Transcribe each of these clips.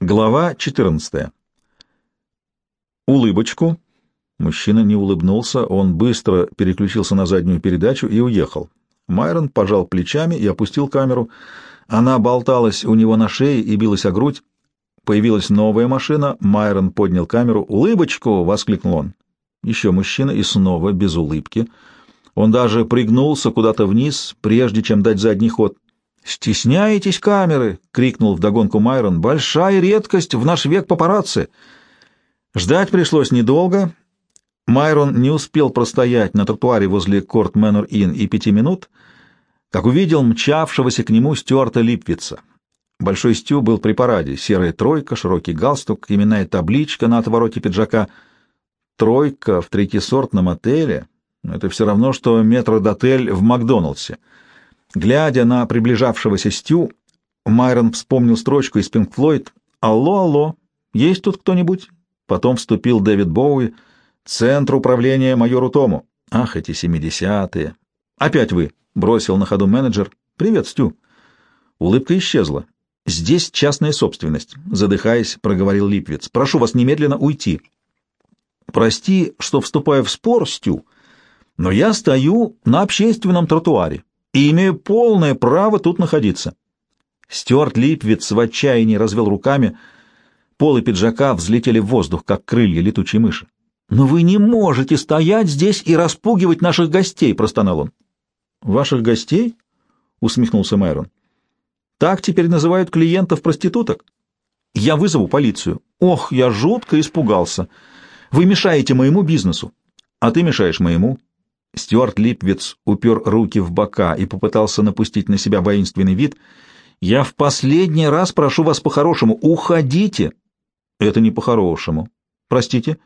Глава 14. Улыбочку. Мужчина не улыбнулся, он быстро переключился на заднюю передачу и уехал. Майрон пожал плечами и опустил камеру. Она болталась у него на шее и билась о грудь. Появилась новая машина, Майрон поднял камеру. «Улыбочку!» — воскликнул он. Еще мужчина и снова без улыбки. Он даже пригнулся куда-то вниз, прежде чем дать задний ход. «Стесняетесь камеры!» — крикнул вдогонку Майрон. «Большая редкость в наш век папарацци!» Ждать пришлось недолго. Майрон не успел простоять на тротуаре возле Корт Мэннер Инн и пяти минут, как увидел мчавшегося к нему Стюарта Липвица. Большой Стю был при параде. Серая тройка, широкий галстук, именная табличка на отвороте пиджака. Тройка в третьесортном отеле — это все равно, что метродотель в Макдоналдсе — Глядя на приближавшегося Стю, Майрон вспомнил строчку из Пинк Флойд «Алло, алло, есть тут кто-нибудь?» Потом вступил Дэвид Боуи «Центр управления майору Тому». «Ах, эти семидесятые!» «Опять вы!» — бросил на ходу менеджер. «Привет, Стю!» Улыбка исчезла. «Здесь частная собственность», — задыхаясь, проговорил Липвиц. «Прошу вас немедленно уйти». «Прости, что вступаю в спор, Стю, но я стою на общественном тротуаре и имею полное право тут находиться. Стюарт Липвиц в отчаянии развел руками. Полы пиджака взлетели в воздух, как крылья летучей мыши. «Но вы не можете стоять здесь и распугивать наших гостей!» — простонал он. «Ваших гостей?» — усмехнулся Майрон. «Так теперь называют клиентов проституток?» «Я вызову полицию». «Ох, я жутко испугался. Вы мешаете моему бизнесу». «А ты мешаешь моему». Стюарт Липвиц упер руки в бока и попытался напустить на себя воинственный вид. «Я в последний раз прошу вас по-хорошему. Уходите!» «Это не по-хорошему. Простите?»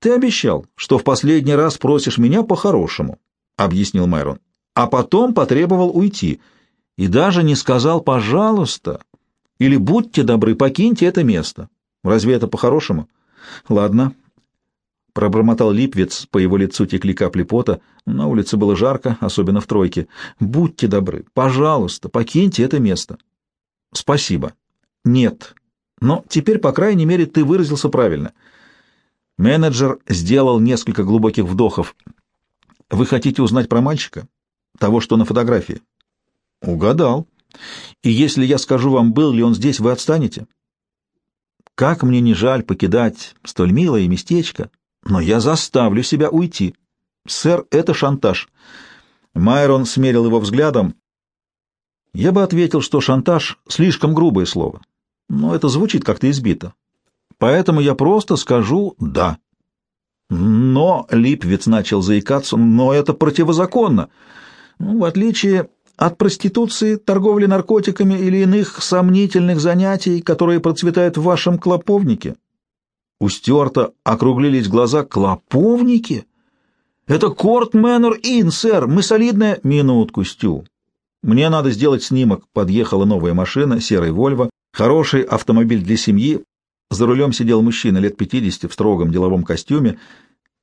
«Ты обещал, что в последний раз просишь меня по-хорошему», — объяснил Майрон. «А потом потребовал уйти. И даже не сказал «пожалуйста» или «будьте добры, покиньте это место». Разве это по-хорошему?» «Ладно, Пробормотал Липвиц, по его лицу текли капли пота. На улице было жарко, особенно в тройке. «Будьте добры, пожалуйста, покиньте это место». «Спасибо». «Нет. Но теперь, по крайней мере, ты выразился правильно». Менеджер сделал несколько глубоких вдохов. «Вы хотите узнать про мальчика? Того, что на фотографии?» «Угадал. И если я скажу вам, был ли он здесь, вы отстанете?» «Как мне не жаль покидать столь милое местечко!» Но я заставлю себя уйти. Сэр, это шантаж. Майрон смерил его взглядом. Я бы ответил, что шантаж — слишком грубое слово, но это звучит как-то избито. Поэтому я просто скажу «да». Но, Липвиц начал заикаться, но это противозаконно. Ну, в отличие от проституции, торговли наркотиками или иных сомнительных занятий, которые процветают в вашем клоповнике, у Стюарта округлились глаза. «Клоповники? Это Корт Мэннер Ин, сэр! Мы солидная...» «Минутку, Стю. Мне надо сделать снимок». Подъехала новая машина, серый Вольво, хороший автомобиль для семьи. За рулем сидел мужчина лет пятидесяти в строгом деловом костюме.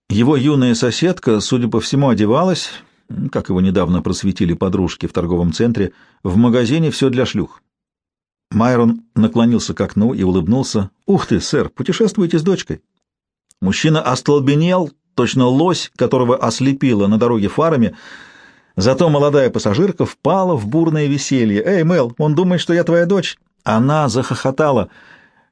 Его юная соседка, судя по всему, одевалась, как его недавно просветили подружки в торговом центре, в магазине «Все для шлюх». Майрон наклонился к окну и улыбнулся. «Ух ты, сэр, путешествуете с дочкой?» Мужчина остолбенел, точно лось, которого ослепило на дороге фарами. Зато молодая пассажирка впала в бурное веселье. «Эй, Мел, он думает, что я твоя дочь?» Она захохотала.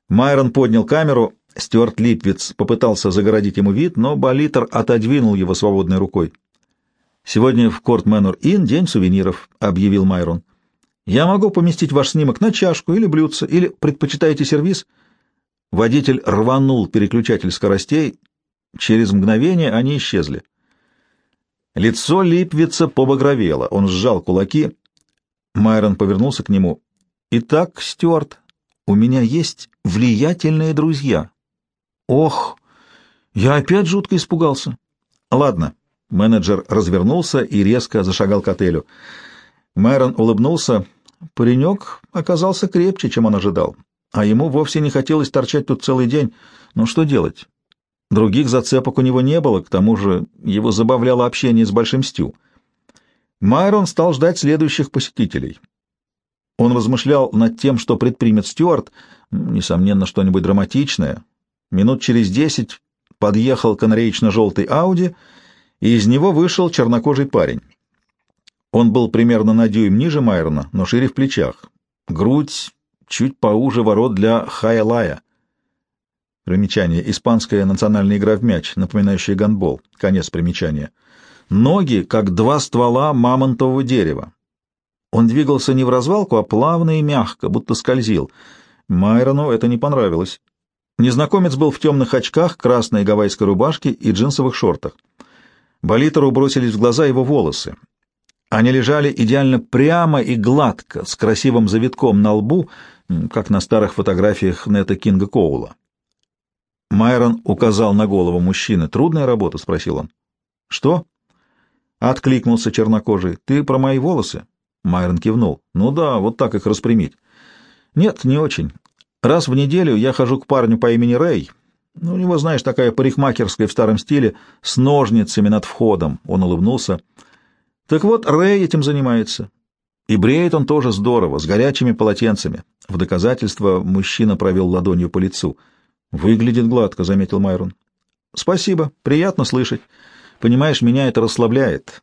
Майрон поднял камеру. Стюарт Липвиц попытался загородить ему вид, но Болитер отодвинул его свободной рукой. «Сегодня в Корт Мэннер Inn день сувениров», — объявил Майрон. Я могу поместить ваш снимок на чашку или блюдце, или предпочитаете сервиз?» Водитель рванул переключатель скоростей. Через мгновение они исчезли. Лицо Липвица побагровело. Он сжал кулаки. Майрон повернулся к нему. «Итак, Стюарт, у меня есть влиятельные друзья». «Ох, я опять жутко испугался». «Ладно». Менеджер развернулся и резко зашагал к отелю. Мэрон улыбнулся. Паренек оказался крепче, чем он ожидал, а ему вовсе не хотелось торчать тут целый день. Но что делать? Других зацепок у него не было, к тому же его забавляло общение с Большим Стю. Майрон стал ждать следующих посетителей. Он размышлял над тем, что предпримет Стюарт, несомненно, что-нибудь драматичное. Минут через десять подъехал канареечно-желтый Ауди, и из него вышел чернокожий парень. Он был примерно на дюйм ниже Майрона, но шире в плечах. Грудь чуть поуже ворот для Хайлая. Примечание. Испанская национальная игра в мяч, напоминающая гандбол. Конец примечания. Ноги, как два ствола мамонтового дерева. Он двигался не в развалку, а плавно и мягко, будто скользил. Майрону это не понравилось. Незнакомец был в темных очках, красной гавайской рубашке и джинсовых шортах. Болитеру бросились в глаза его волосы. Они лежали идеально прямо и гладко, с красивым завитком на лбу, как на старых фотографиях Нета Кинга Коула. Майрон указал на голову мужчины. «Трудная работа?» — спросил он. «Что?» — откликнулся чернокожий. «Ты про мои волосы?» Майрон кивнул. «Ну да, вот так их распрямить». «Нет, не очень. Раз в неделю я хожу к парню по имени Рэй. Ну, у него, знаешь, такая парикмахерская в старом стиле, с ножницами над входом». Он улыбнулся. «Так вот, Рэй этим занимается. И бреет он тоже здорово, с горячими полотенцами». В доказательство мужчина провел ладонью по лицу. «Выглядит гладко», — заметил Майрон. «Спасибо, приятно слышать. Понимаешь, меня это расслабляет.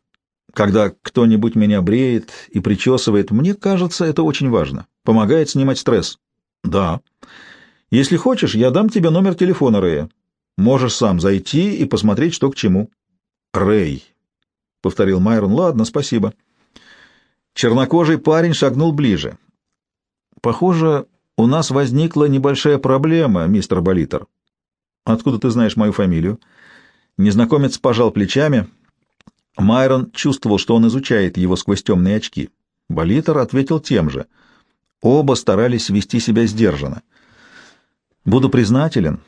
Когда кто-нибудь меня бреет и причесывает, мне кажется, это очень важно. Помогает снимать стресс. Да. Если хочешь, я дам тебе номер телефона Рэя. Можешь сам зайти и посмотреть, что к чему. Рэй, — повторил Майрон. Ладно, спасибо. Чернокожий парень шагнул ближе. Похоже, у нас возникла небольшая проблема, мистер Болитер. Откуда ты знаешь мою фамилию? Незнакомец пожал плечами. Майрон чувствовал, что он изучает его сквозь темные очки. Болитер ответил тем же. Оба старались вести себя сдержанно. «Буду признателен,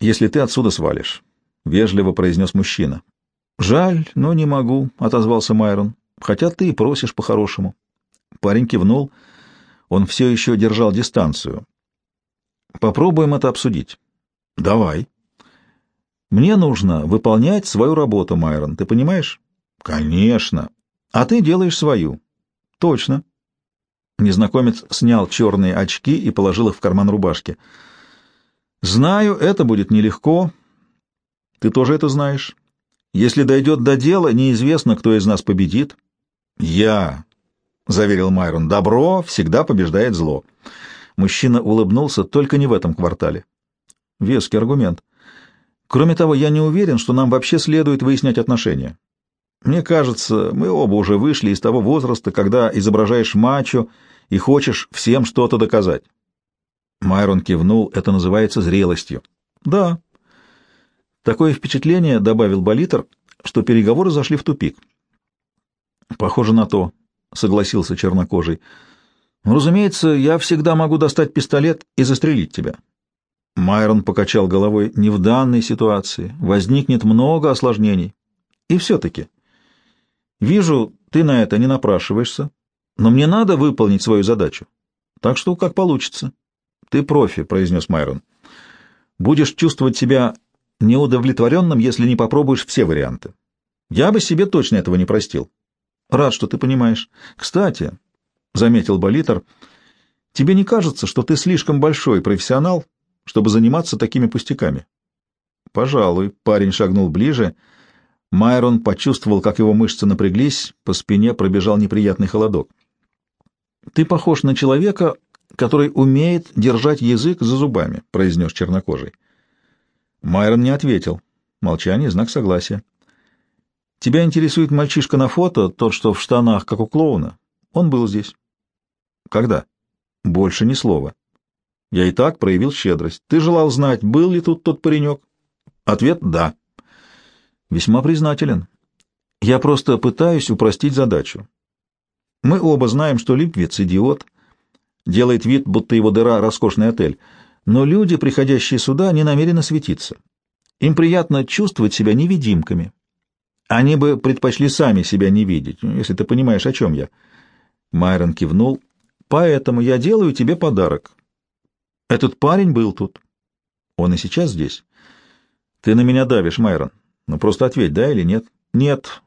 если ты отсюда свалишь», — вежливо произнес мужчина. «Жаль, но не могу», — отозвался Майрон, — «хотя ты и просишь по-хорошему». Парень кивнул. Он все еще держал дистанцию. «Попробуем это обсудить». «Давай». «Мне нужно выполнять свою работу, Майрон, ты понимаешь?» Конечно. А ты делаешь свою. Точно. Незнакомец снял черные очки и положил их в карман рубашки. Знаю, это будет нелегко. Ты тоже это знаешь. Если дойдет до дела, неизвестно, кто из нас победит. Я, — заверил Майрон, — добро всегда побеждает зло. Мужчина улыбнулся, только не в этом квартале. Веский аргумент. Кроме того, я не уверен, что нам вообще следует выяснять отношения. Мне кажется, мы оба уже вышли из того возраста, когда изображаешь мачо и хочешь всем что-то доказать. Майрон кивнул, это называется зрелостью. Да. Такое впечатление, — добавил Болитер, — что переговоры зашли в тупик. Похоже на то, — согласился чернокожий. Ну, разумеется, я всегда могу достать пистолет и застрелить тебя. Майрон покачал головой. Не в данной ситуации. Возникнет много осложнений. И все-таки... Вижу, ты на это не напрашиваешься, но мне надо выполнить свою задачу. Так что как получится. Ты профи, произнес Майрон. Будешь чувствовать себя неудовлетворенным, если не попробуешь все варианты. Я бы себе точно этого не простил. Рад, что ты понимаешь. Кстати, — заметил Болитер, — тебе не кажется, что ты слишком большой профессионал, чтобы заниматься такими пустяками? Пожалуй, парень шагнул ближе — Майрон почувствовал, как его мышцы напряглись, по спине пробежал неприятный холодок. «Ты похож на человека, который умеет держать язык за зубами», — произнес чернокожий. Майрон не ответил. Молчание — знак согласия. «Тебя интересует мальчишка на фото, тот, что в штанах, как у клоуна? Он был здесь». «Когда?» «Больше ни слова». «Я и так проявил щедрость. Ты желал знать, был ли тут тот паренек?» Ответ — «да». Весьма признателен. Я просто пытаюсь упростить задачу. Мы оба знаем, что Липвиц — идиот, делает вид, будто его дыра — роскошный отель, но люди, приходящие сюда, не намерены светиться. Им приятно чувствовать себя невидимками. Они бы предпочли сами себя не видеть, если ты понимаешь, о чем я. Майрон кивнул. Поэтому я делаю тебе подарок. Этот парень был тут. Он и сейчас здесь. Ты на меня давишь, Майрон. Ну, просто ответь, да или нет? Нет.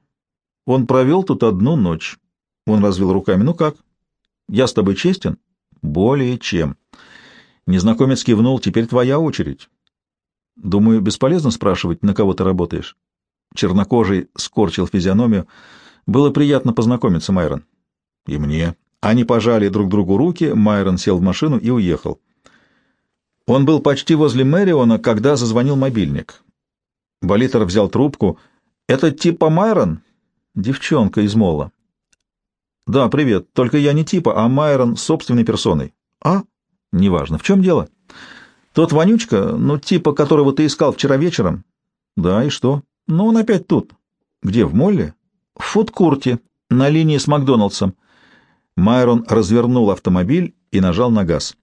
Он провел тут одну ночь. Он развел руками. Ну как? Я с тобой честен? Более чем. Незнакомец кивнул. Теперь твоя очередь. Думаю, бесполезно спрашивать, на кого ты работаешь. Чернокожий скорчил физиономию. Было приятно познакомиться, Майрон. И мне. Они пожали друг другу руки, Майрон сел в машину и уехал. Он был почти возле Мэриона, когда зазвонил мобильник. Болитер взял трубку. «Это типа Майрон?» «Девчонка из Мола». «Да, привет. Только я не типа, а Майрон собственной персоной». «А? Неважно. В чем дело?» «Тот вонючка, ну, типа, которого ты искал вчера вечером». «Да, и что?» «Ну, он опять тут». «Где, в Молле?» «В фудкурте, на линии с Макдоналдсом». Майрон развернул автомобиль и нажал на газ.